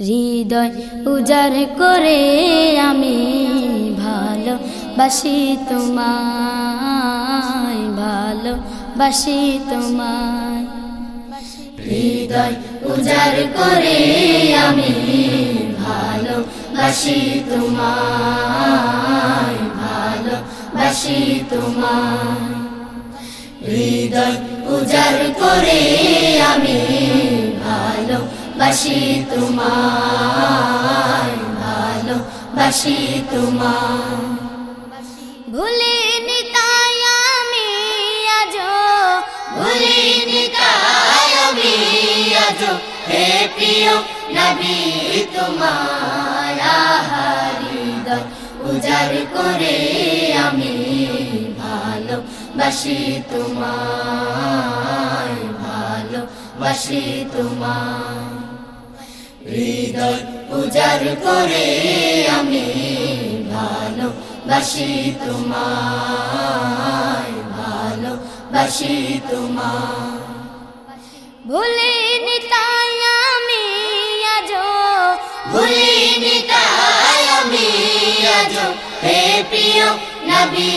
হৃদয় উজার করে আমি ভালো বাসি তোমায় ভালো বাসি তোমায়। হৃদয় উজার করে আমি ভালো বাসি তোমায় ভালো বাসি তোমায়। হৃদয় উজার করে আমি বাসি তোমায় ভালো বাসি তোমায়। ভুলিনি তাই আমি আজ ভুলিনি তাই আমি আজ হে প্রিয় নবী তোমার হৃদয় উজার করে আমি ভালো বাসি তোমায় ভালো বাসি তোমায়। হৃদয় উজার করে আমি ভালো বাসি তোমায় ভালো বাসি তোমায়। ভুলিনি তাই আমি আজ ভুলিনি তাই আমি আজ হে প্রিয় নবী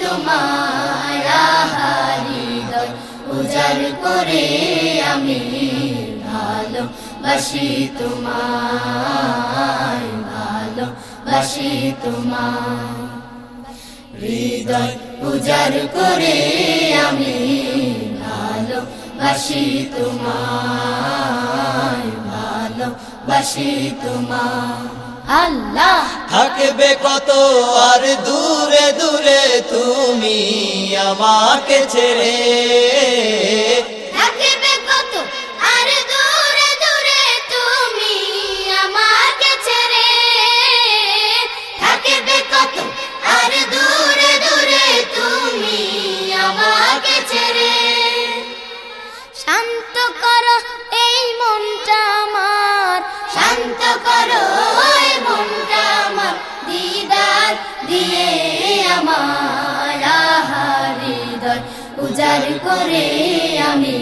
তোমার হৃদয় উজার করে আমি ভালো, বাসি তোমায় ভালো, বাসি তোমায়। হৃদয় উজার করে আমি ভালো, বাসি তোমায় ভালো, বাসি আল্লাহ! থাকবে কত আর দূরে দূরে তুমি আমাকে ছেড়ে উজার করে আমি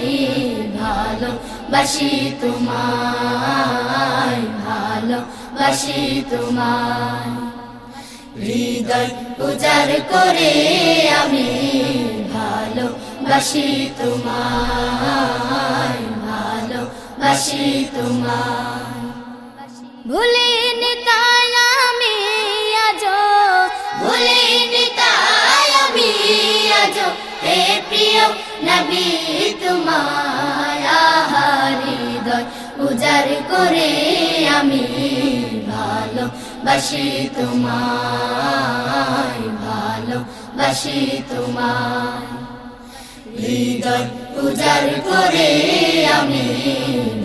ভালো বাসি তোমায় ভালো বাসি তোমায়। হৃদয় উজার করে আমি ভালো বাসি তোমায় ভালো বাসি তোমায়। ভুলিনি তাই হে প্রিয় নবী তোমার হৃদয় উজার করে আমি ভালো বাসি তোমায় ভালো বাসি তোমায়। হৃদয় উজার করে আমি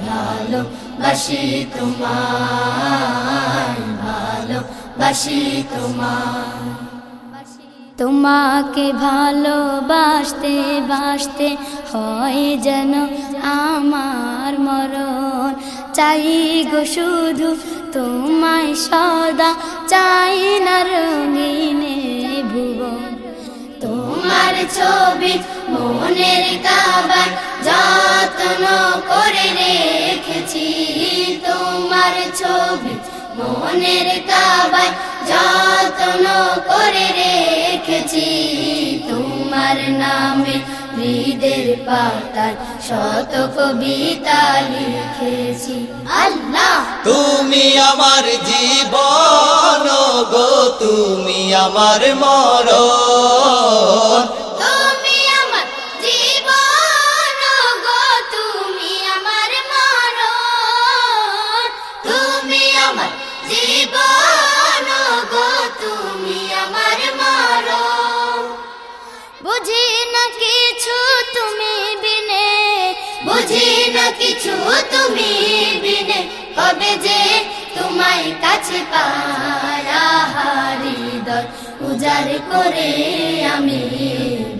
ভালো বাসি তোমায় ভালো বাসি তোমায়। তোমাকে ভালোবাসতে বাসতে হয় যেন আমার মরণ। চাই গো শুধু তোমায় সদা, চাই না রঙিনে ভুবন। তোমার ছবি মনের কাবার যত্ন করে রেখেছি। তোমার ছবি মনের কাবার যত্ন নামে হৃদের পাতায় শত কবিতা লিখেছি। আল্লাহ! তুমি আমার জীবন গো তুমি আমার মরণ। তুমি আমার জীবন গো তুমি আমার মরণ। তুমি আমার জীবন না কিছু তুমি বিনে, বুঝি কিছু তুমি যে তোমায় কাছে পারা হৃদয় উজার করে আমি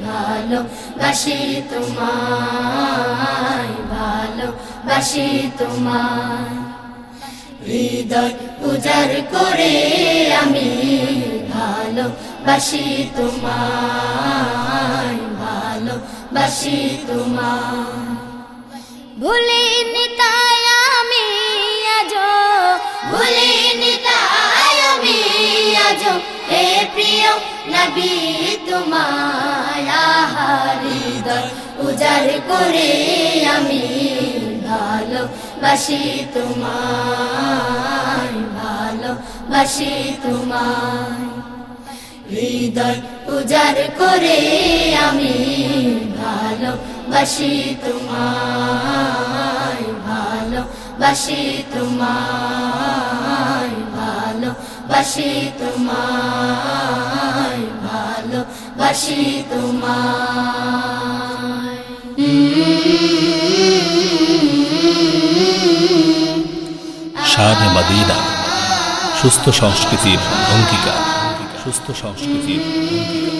ভালো বাসি তোমায় ভালো বাসি তোমায়। হৃদয় উজার করে আমি ভালো বাসি তোমায়। বাসি তোমার। ভুলিনি তাই আমি আজ। ভুলিনি তাই আমি আজ। হে প্রিয় নবী তোমার হৃদয় উজার করে আমি ভালো বাসি তোমার ভালো বাসি তোমার। হৃদয় উজাড় করে আমি ভালো বাসি তোমায় ভালো বাসি তোমায় ভালো বাসি তোমায় ভালো বাসি তোমায় মদিনা, সুস্থ সংস্কৃতির অঙ্গীকার। সুস্থ সংস্কৃতির